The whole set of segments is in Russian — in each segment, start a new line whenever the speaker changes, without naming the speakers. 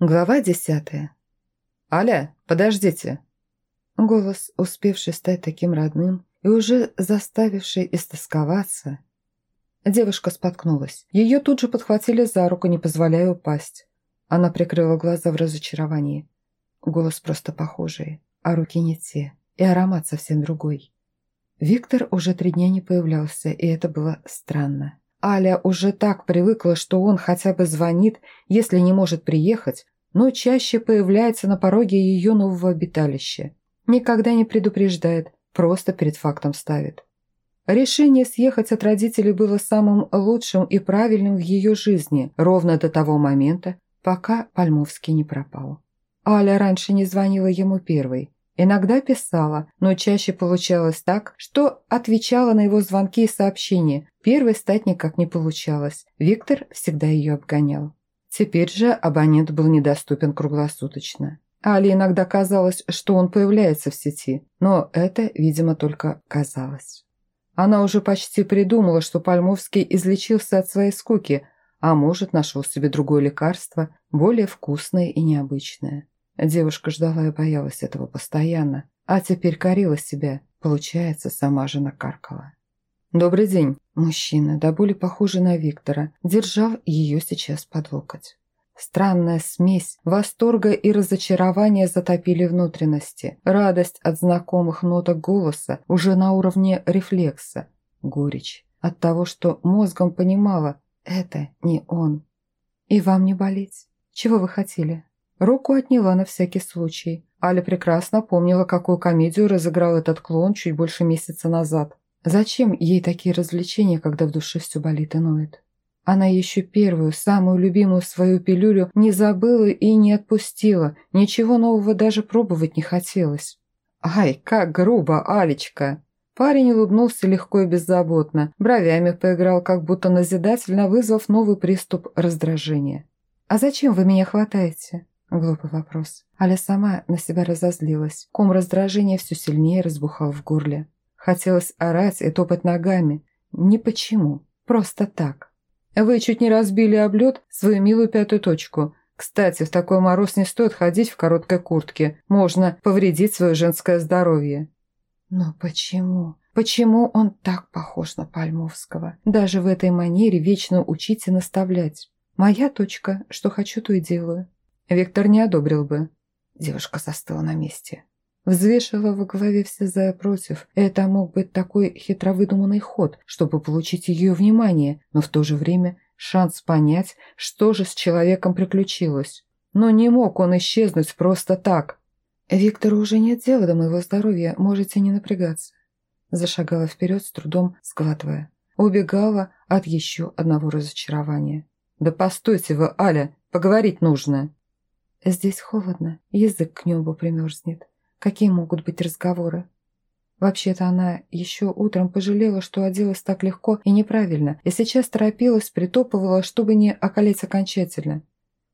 Глава десятая. «Аля, подождите!» Голос, успевший стать таким родным и уже заставивший истосковаться. Девушка споткнулась. Ее тут же подхватили за руку, не позволяя упасть. Она прикрыла глаза в разочаровании. Голос просто похожий, а руки не те, и аромат совсем другой. Виктор уже три дня не появлялся, и это было странно. Аля уже так привыкла, что он хотя бы звонит, если не может приехать, но чаще появляется на пороге ее нового обиталища. Никогда не предупреждает, просто перед фактом ставит. Решение съехать от родителей было самым лучшим и правильным в ее жизни, ровно до того момента, пока Пальмовский не пропал. Аля раньше не звонила ему первой, Иногда писала, но чаще получалось так, что отвечала на его звонки и сообщения. Первой стать никак не получалось. Виктор всегда ее обгонял. Теперь же абонент был недоступен круглосуточно. Али иногда казалось, что он появляется в сети, но это, видимо, только казалось. Она уже почти придумала, что Пальмовский излечился от своей скуки, а может, нашел себе другое лекарство, более вкусное и необычное. Девушка ждала и боялась этого постоянно, а теперь корила себя, получается, сама же накаркала. «Добрый день!» Мужчина, до боли похожий на Виктора, держал ее сейчас под локоть. Странная смесь восторга и разочарования затопили внутренности. Радость от знакомых ноток голоса уже на уровне рефлекса. Горечь от того, что мозгом понимала – это не он. «И вам не болеть? Чего вы хотели?» Руку отняла на всякий случай. Аля прекрасно помнила, какую комедию разыграл этот клоун чуть больше месяца назад. Зачем ей такие развлечения, когда в душе все болит и ноет? Она еще первую, самую любимую свою пилюлю не забыла и не отпустила. Ничего нового даже пробовать не хотелось. «Ай, как грубо, Алечка!» Парень улыбнулся легко и беззаботно, бровями поиграл, как будто назидательно вызвав новый приступ раздражения. «А зачем вы меня хватаете?» Глупый вопрос. Аля сама на себя разозлилась. Ком раздражения все сильнее разбухал в горле. Хотелось орать и топать ногами. Не почему. Просто так. Вы чуть не разбили об лед свою милую пятую точку. Кстати, в такой мороз не стоит ходить в короткой куртке. Можно повредить свое женское здоровье. Но почему? Почему он так похож на Пальмовского? Даже в этой манере вечно учить и наставлять. Моя точка, что хочу, то и делаю. Виктор не одобрил бы. Девушка застыла на месте. Взвешивала в голове все за и против. Это мог быть такой хитро выдуманный ход, чтобы получить ее внимание, но в то же время шанс понять, что же с человеком приключилось. Но не мог он исчезнуть просто так. «Виктору уже нет дела до моего здоровья, можете не напрягаться». Зашагала вперед, с трудом сглатывая. Убегала от еще одного разочарования. «Да постойте вы, Аля, поговорить нужно!» Здесь холодно, язык к небу примерзнет. Какие могут быть разговоры? Вообще-то она еще утром пожалела, что оделась так легко и неправильно, и сейчас торопилась, притопывала, чтобы не околеть окончательно.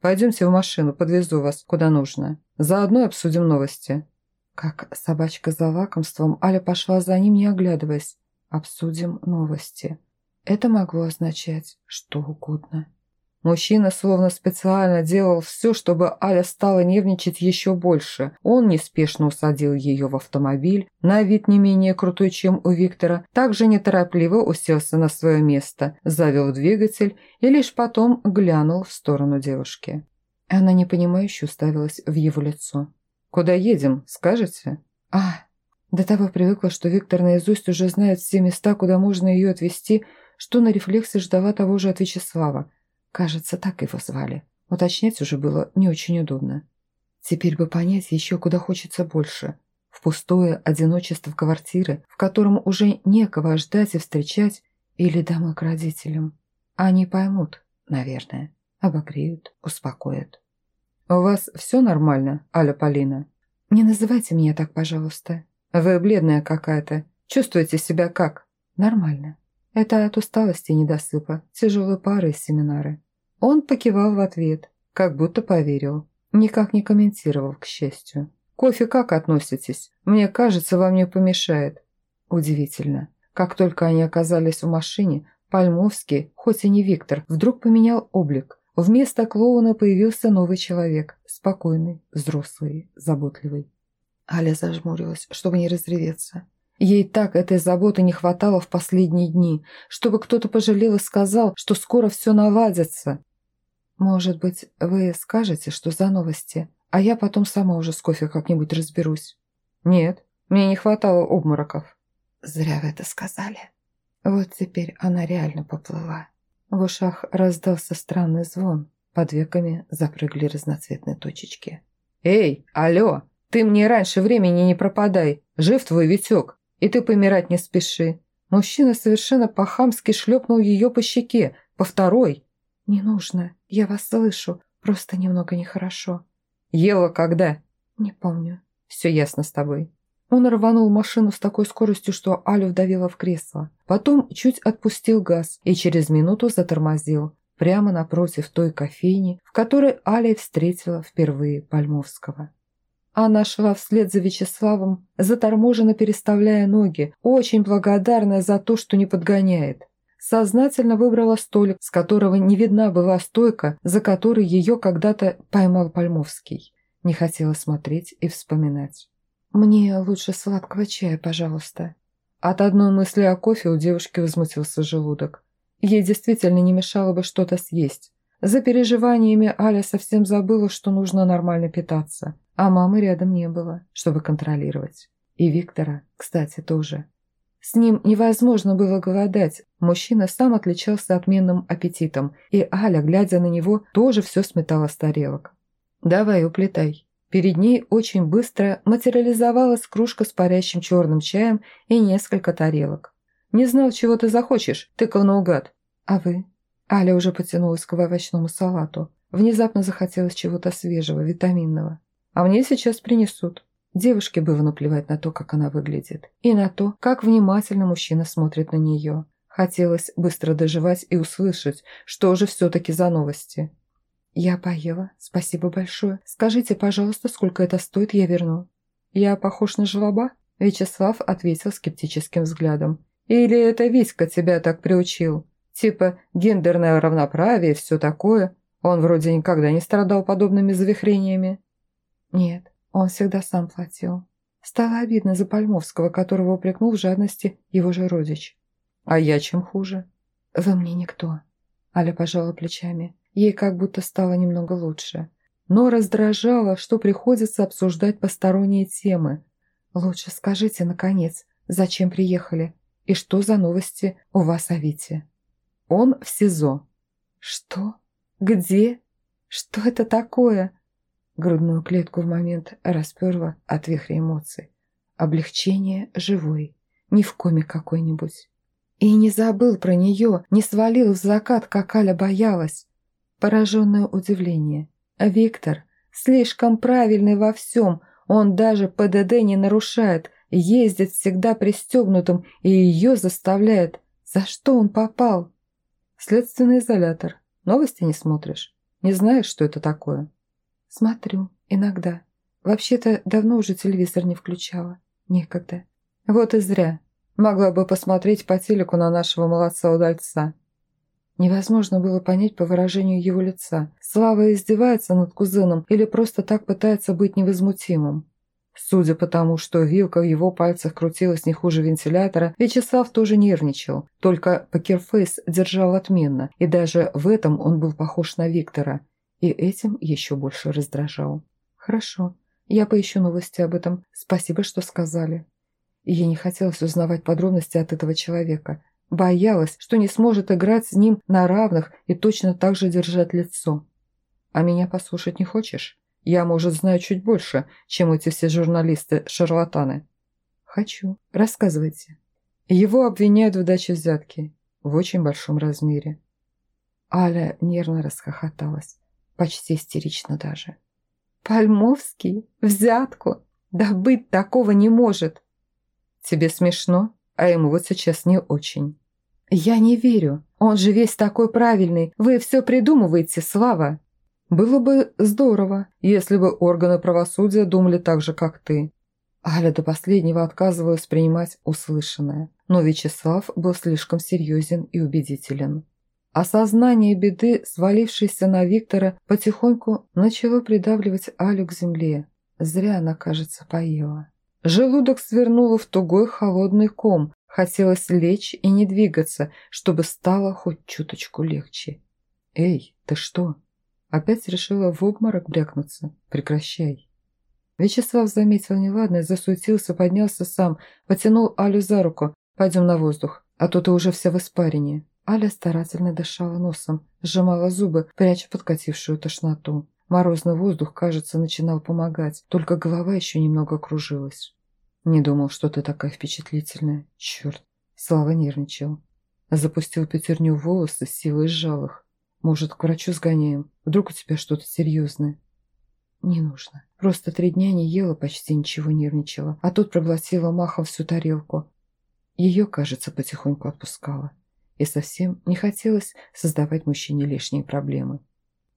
«Пойдемте в машину, подвезу вас, куда нужно. Заодно обсудим новости». Как собачка за лакомством, Аля пошла за ним, не оглядываясь. «Обсудим новости». Это могло означать что угодно. Мужчина словно специально делал все, чтобы Аля стала нервничать еще больше. Он неспешно усадил ее в автомобиль, на вид не менее крутой, чем у Виктора, также неторопливо уселся на свое место, завел двигатель и лишь потом глянул в сторону девушки. Она непонимающе уставилась в его лицо. «Куда едем, скажете?» «А, до того привыкла, что Виктор наизусть уже знает все места, куда можно ее отвезти, что на рефлексе ждала того же от Вячеслава. Кажется, так его звали. Уточнять уже было не очень удобно. Теперь бы понять еще куда хочется больше. В пустое одиночество квартиры, в котором уже некого ждать и встречать, или домой к родителям. Они поймут, наверное. Обогреют, успокоят. «У вас все нормально, Аля Полина?» «Не называйте меня так, пожалуйста». «Вы бледная какая-то. Чувствуете себя как?» «Нормально. Это от усталости и недосыпа, тяжелые пары и семинары. Он покивал в ответ, как будто поверил. Никак не комментировал, к счастью. «Кофе как относитесь? Мне кажется, вам не помешает». Удивительно. Как только они оказались в машине, Пальмовский, хоть и не Виктор, вдруг поменял облик. вместо клоуна появился новый человек, спокойный, взрослый, заботливый. Аля зажмурилась, чтобы не разреветься. Ей так этой заботы не хватало в последние дни, чтобы кто-то пожалел и сказал, что скоро все наладится. «Может быть, вы скажете, что за новости, а я потом сама уже с кофе как-нибудь разберусь?» «Нет, мне не хватало обмороков». «Зря вы это сказали». Вот теперь она реально поплыла. В ушах раздался странный звон, под веками запрыгли разноцветные точечки. «Эй, алло, ты мне раньше времени не пропадай, жив твой Витек!» И ты помирать не спеши. Мужчина совершенно по-хамски шлепнул ее по щеке, по второй. «Не нужно, я вас слышу, просто немного нехорошо». «Ела когда?» «Не помню». «Все ясно с тобой». Он рванул машину с такой скоростью, что Алю вдавило в кресло. Потом чуть отпустил газ и через минуту затормозил, прямо напротив той кофейни, в которой Аля встретила впервые Пальмовского. Она шла вслед за Вячеславом, заторможенно переставляя ноги, очень благодарная за то, что не подгоняет. Сознательно выбрала столик, с которого не видна была стойка, за которой ее когда-то поймал Пальмовский. Не хотела смотреть и вспоминать. «Мне лучше сладкого чая, пожалуйста». От одной мысли о кофе у девушки возмутился желудок. Ей действительно не мешало бы что-то съесть. За переживаниями Аля совсем забыла, что нужно нормально питаться. А мамы рядом не было, чтобы контролировать. И Виктора, кстати, тоже. С ним невозможно было голодать. Мужчина сам отличался отменным аппетитом, и Аля, глядя на него, тоже все сметала с тарелок. «Давай, уплетай». Перед ней очень быстро материализовалась кружка с парящим черным чаем и несколько тарелок. «Не знал, чего ты захочешь, тыкал наугад». «А вы?» Аля уже потянулась к овощному салату. Внезапно захотелось чего-то свежего, витаминного. А мне сейчас принесут. Девушке было наплевать на то, как она выглядит, и на то, как внимательно мужчина смотрит на нее. Хотелось быстро доживать и услышать, что же все-таки за новости. «Я поела. Спасибо большое. Скажите, пожалуйста, сколько это стоит, я верну». «Я похож на жлоба?» Вячеслав ответил скептическим взглядом. «Или это Витька тебя так приучил? Типа гендерное равноправие и все такое? Он вроде никогда не страдал подобными завихрениями». Нет, он всегда сам платил. Стало обидно за Пальмовского, которого упрекнул в жадности его же родич. А я чем хуже? Вы мне никто. Аля пожала плечами. Ей как будто стало немного лучше. Но раздражало, что приходится обсуждать посторонние темы. Лучше скажите, наконец, зачем приехали и что за новости у вас о Вите? Он в СИЗО. Что? Где? Что это такое? Грудную клетку в момент расперла от вихря эмоций. Облегчение живой, не в коме какой-нибудь. И не забыл про нее, не свалил в закат, как Аля боялась. Пораженное удивление. Виктор слишком правильный во всем, он даже ПДД не нарушает, ездит всегда пристегнутым и ее заставляет. За что он попал? Следственный изолятор. Новости не смотришь? Не знаешь, что это такое? «Смотрю, иногда. Вообще-то давно уже телевизор не включала. Некогда». «Вот и зря. Могла бы посмотреть по телеку на нашего молодца-удальца». Невозможно было понять по выражению его лица, Слава издевается над кузеном или просто так пытается быть невозмутимым. Судя по тому, что вилка в его пальцах крутилась не хуже вентилятора, Вячеслав тоже нервничал, только покерфейс держал отменно, и даже в этом он был похож на Виктора – и этим еще больше раздражал. «Хорошо, я поищу новости об этом. Спасибо, что сказали». И ей не хотелось узнавать подробности от этого человека. Боялась, что не сможет играть с ним на равных и точно так же держать лицо. «А меня послушать не хочешь? Я, может, знаю чуть больше, чем эти все журналисты-шарлатаны». «Хочу. Рассказывайте». Его обвиняют в даче взятки. В очень большом размере. Аля нервно расхохоталась почти истерично даже. «Пальмовский? Взятку? Да быть такого не может!» «Тебе смешно, а ему вот сейчас не очень». «Я не верю. Он же весь такой правильный. Вы все придумываете, Слава!» «Было бы здорово, если бы органы правосудия думали так же, как ты». Аля до последнего отказывалась принимать услышанное, но Вячеслав был слишком серьезен и убедителен. Осознание беды, свалившейся на Виктора, потихоньку начало придавливать Алю к земле. Зря она, кажется, поела. Желудок свернуло в тугой холодный ком. Хотелось лечь и не двигаться, чтобы стало хоть чуточку легче. «Эй, ты что?» Опять решила в обморок брякнуться. «Прекращай». Вячеслав заметил неладное, засуетился, поднялся сам, потянул Алю за руку. «Пойдем на воздух, а то ты уже вся в испарине». Аля старательно дышала носом, сжимала зубы, пряча подкатившую тошноту. Морозный воздух, кажется, начинал помогать, только голова еще немного кружилась. «Не думал, что ты такая впечатлительная. Черт!» Слава нервничал. Запустил пятерню в волосы, силой сжал их. «Может, к врачу сгоняем? Вдруг у тебя что-то серьезное?» «Не нужно. Просто три дня не ела, почти ничего нервничала, а тут проглотила махом всю тарелку. Ее, кажется, потихоньку отпускала. И совсем не хотелось создавать мужчине лишние проблемы.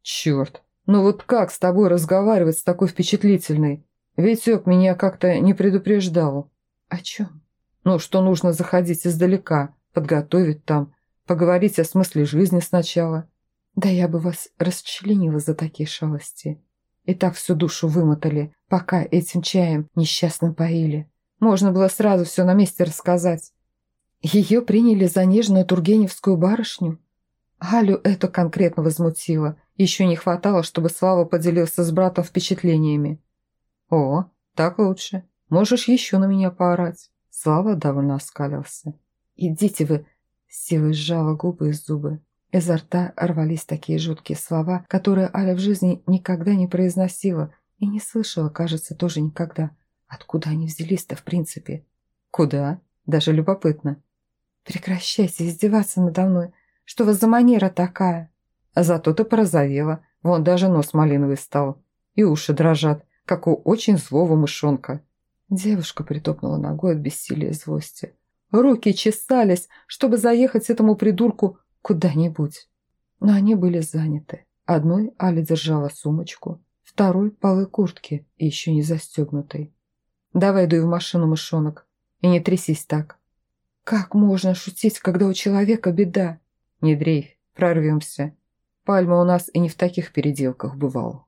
«Черт! Ну вот как с тобой разговаривать с такой впечатлительной? Витек меня как-то не предупреждал». «О чем?» «Ну, что нужно заходить издалека, подготовить там, поговорить о смысле жизни сначала». «Да я бы вас расчленила за такие шалости. И так всю душу вымотали, пока этим чаем несчастным поили. Можно было сразу все на месте рассказать. Ее приняли за нежную тургеневскую барышню? Галю это конкретно возмутило. Еще не хватало, чтобы Слава поделился с братом впечатлениями. «О, так лучше. Можешь еще на меня поорать». Слава довольно оскалился. «Идите вы!» Силой сжала губы и зубы. Изо рта рвались такие жуткие слова, которые Аля в жизни никогда не произносила и не слышала, кажется, тоже никогда. Откуда они взялись-то, в принципе? Куда? Даже любопытно. Прекращайте издеваться надо мной. Что у вас за манера такая? А зато ты порозовела. Вон даже нос малиновый стал. И уши дрожат, как у очень злого мышонка. Девушка притопнула ногой от бессилия и злости. Руки чесались, чтобы заехать этому придурку куда-нибудь. Но они были заняты. Одной Аля держала сумочку, второй – полы куртки, еще не застегнутой. «Давай дуй в машину, мышонок, и не трясись так». «Как можно шутить, когда у человека беда?» «Не дрейфь, прорвемся. Пальма у нас и не в таких переделках бывал».